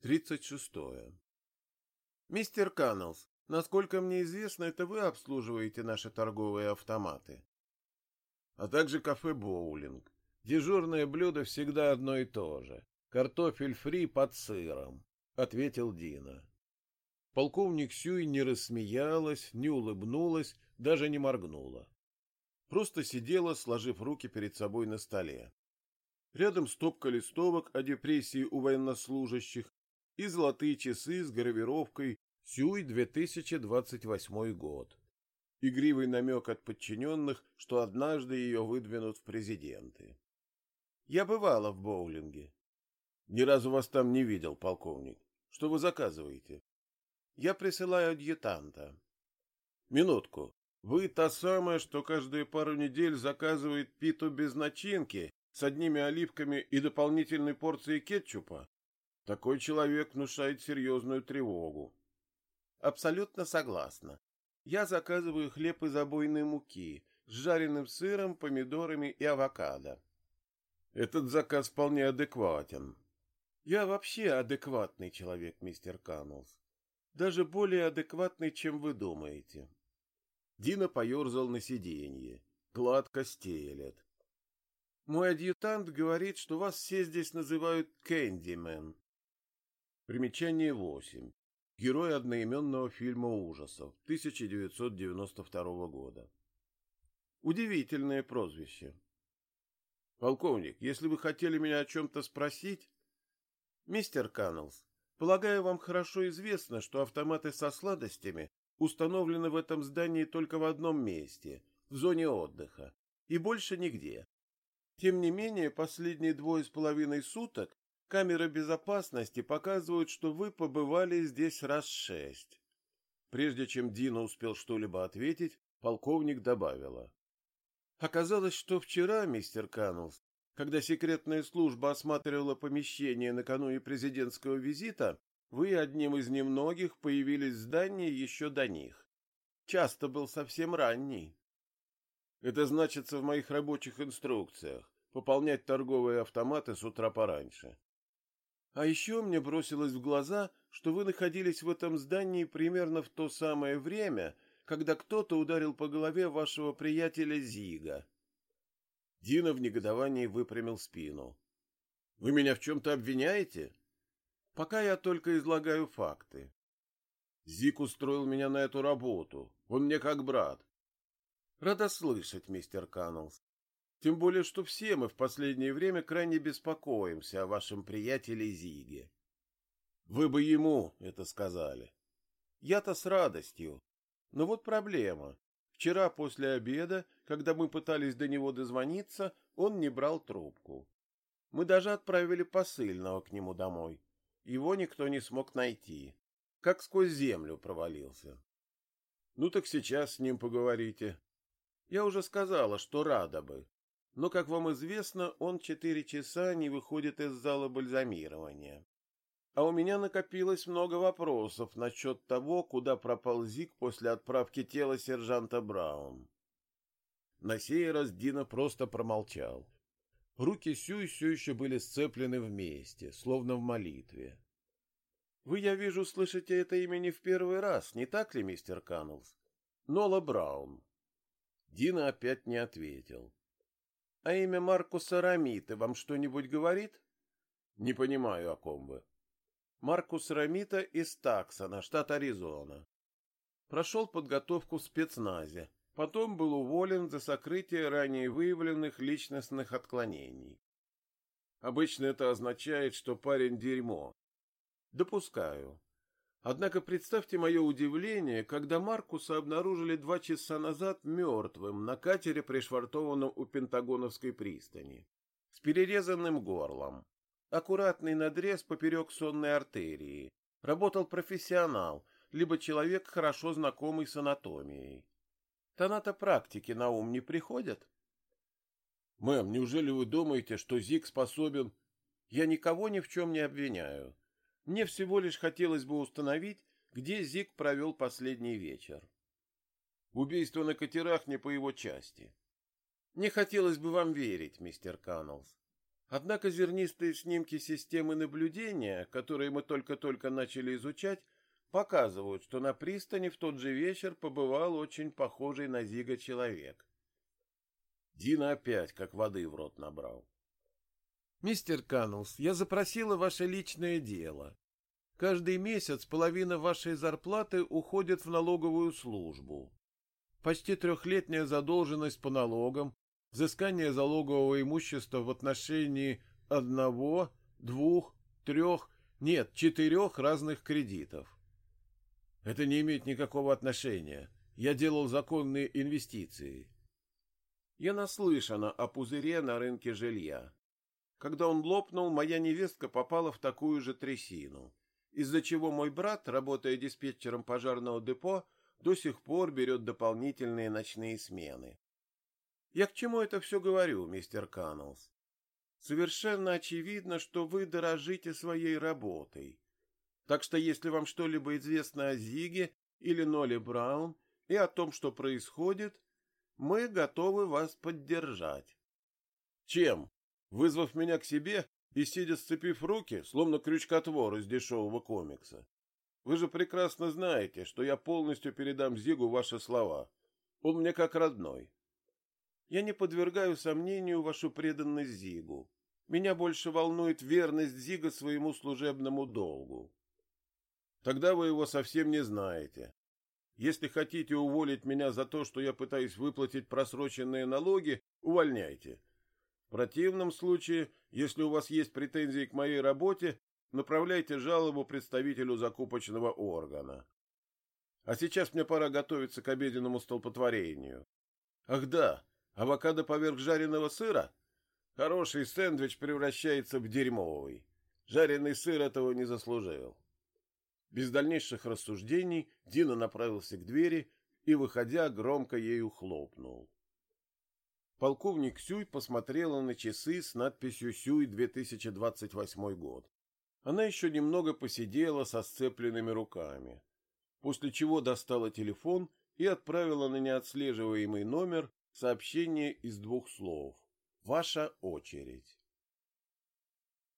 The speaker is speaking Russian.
Тридцать шестое. Мистер Каннелс, насколько мне известно, это вы обслуживаете наши торговые автоматы. А также кафе «Боулинг». Дежурное блюдо всегда одно и то же. Картофель фри под сыром, — ответил Дина. Полковник Сюй не рассмеялась, не улыбнулась, даже не моргнула. Просто сидела, сложив руки перед собой на столе. Рядом стопка листовок о депрессии у военнослужащих и золотые часы с гравировкой «Сюй 2028 год». Игривый намек от подчиненных, что однажды ее выдвинут в президенты. Я бывала в боулинге. Ни разу вас там не видел, полковник. Что вы заказываете? Я присылаю адъютанта. Минутку. Вы та самая, что каждые пару недель заказывает питу без начинки с одними оливками и дополнительной порцией кетчупа? Такой человек внушает серьезную тревогу. Абсолютно согласна. Я заказываю хлеб из обойной муки с жареным сыром, помидорами и авокадо. Этот заказ вполне адекватен. Я вообще адекватный человек, мистер Каннелс. Даже более адекватный, чем вы думаете. Дина поерзал на сиденье. Гладко стелет. Мой адъютант говорит, что вас все здесь называют Кэндимен. Примечание 8. Герой одноименного фильма ужасов 1992 года. Удивительное прозвище. Полковник, если вы хотели меня о чем-то спросить... Мистер Каннелс, полагаю, вам хорошо известно, что автоматы со сладостями установлены в этом здании только в одном месте, в зоне отдыха, и больше нигде. Тем не менее, последние двое с половиной суток Камеры безопасности показывают, что вы побывали здесь раз шесть. Прежде чем Дина успел что-либо ответить, полковник добавила. Оказалось, что вчера, мистер Каннелс, когда секретная служба осматривала помещение накануне президентского визита, вы одним из немногих появились в здании еще до них. Часто был совсем ранний. Это значится в моих рабочих инструкциях — пополнять торговые автоматы с утра пораньше. А еще мне бросилось в глаза, что вы находились в этом здании примерно в то самое время, когда кто-то ударил по голове вашего приятеля Зига. Дина в негодовании выпрямил спину. — Вы меня в чем-то обвиняете? — Пока я только излагаю факты. Зиг устроил меня на эту работу. Он мне как брат. — Рада слышать, мистер Каннелс. Тем более, что все мы в последнее время крайне беспокоимся о вашем приятеле Зиге. Вы бы ему это сказали. Я-то с радостью. Но вот проблема. Вчера после обеда, когда мы пытались до него дозвониться, он не брал трубку. Мы даже отправили посыльного к нему домой. Его никто не смог найти. Как сквозь землю провалился. Ну так сейчас с ним поговорите. Я уже сказала, что рада бы но, как вам известно, он четыре часа не выходит из зала бальзамирования. А у меня накопилось много вопросов насчет того, куда пропал Зик после отправки тела сержанта Браун. На сей раз Дина просто промолчал. Руки Сюй все еще были сцеплены вместе, словно в молитве. — Вы, я вижу, слышите это имя не в первый раз, не так ли, мистер Каннелс? Нола Браун. Дина опять не ответил. А имя Маркуса Рамиты вам что-нибудь говорит? Не понимаю, о ком вы. Маркус Рамита из Таксона, штат Аризона. Прошел подготовку в спецназе, потом был уволен за сокрытие ранее выявленных личностных отклонений. Обычно это означает, что парень дерьмо. Допускаю. Однако представьте мое удивление, когда Маркуса обнаружили два часа назад мертвым на катере, пришвартованном у Пентагоновской пристани, с перерезанным горлом. Аккуратный надрез поперек сонной артерии. Работал профессионал, либо человек, хорошо знакомый с анатомией. Тонато-практики на ум не приходят? Мэм, неужели вы думаете, что Зик способен... Я никого ни в чем не обвиняю. Мне всего лишь хотелось бы установить, где Зик провел последний вечер. Убийство на катерах не по его части. Не хотелось бы вам верить, мистер Каннелс. Однако зернистые снимки системы наблюдения, которые мы только-только начали изучать, показывают, что на пристани в тот же вечер побывал очень похожий на Зига человек. Дина опять как воды в рот набрал. «Мистер Каннелс, я запросила ваше личное дело. Каждый месяц половина вашей зарплаты уходит в налоговую службу. Почти трехлетняя задолженность по налогам, взыскание залогового имущества в отношении одного, двух, трех, нет, четырех разных кредитов. Это не имеет никакого отношения. Я делал законные инвестиции. Я наслышана о пузыре на рынке жилья. Когда он лопнул, моя невестка попала в такую же трясину, из-за чего мой брат, работая диспетчером пожарного депо, до сих пор берет дополнительные ночные смены. Я к чему это все говорю, мистер Каннелс? Совершенно очевидно, что вы дорожите своей работой. Так что если вам что-либо известно о Зиге или Ноле Браун и о том, что происходит, мы готовы вас поддержать. Чем? Вызвав меня к себе и сидя сцепив руки, словно крючкотвор из дешевого комикса. Вы же прекрасно знаете, что я полностью передам Зигу ваши слова. Он мне как родной. Я не подвергаю сомнению вашу преданность Зигу. Меня больше волнует верность Зига своему служебному долгу. Тогда вы его совсем не знаете. Если хотите уволить меня за то, что я пытаюсь выплатить просроченные налоги, увольняйте. В противном случае, если у вас есть претензии к моей работе, направляйте жалобу представителю закупочного органа. А сейчас мне пора готовиться к обеденному столпотворению. Ах да, авокадо поверх жареного сыра? Хороший сэндвич превращается в дерьмовый. Жареный сыр этого не заслужил. Без дальнейших рассуждений Дина направился к двери и, выходя, громко ею хлопнул. Полковник Сюй посмотрела на часы с надписью «Сюй 2028 год». Она еще немного посидела со сцепленными руками, после чего достала телефон и отправила на неотслеживаемый номер сообщение из двух слов «Ваша очередь».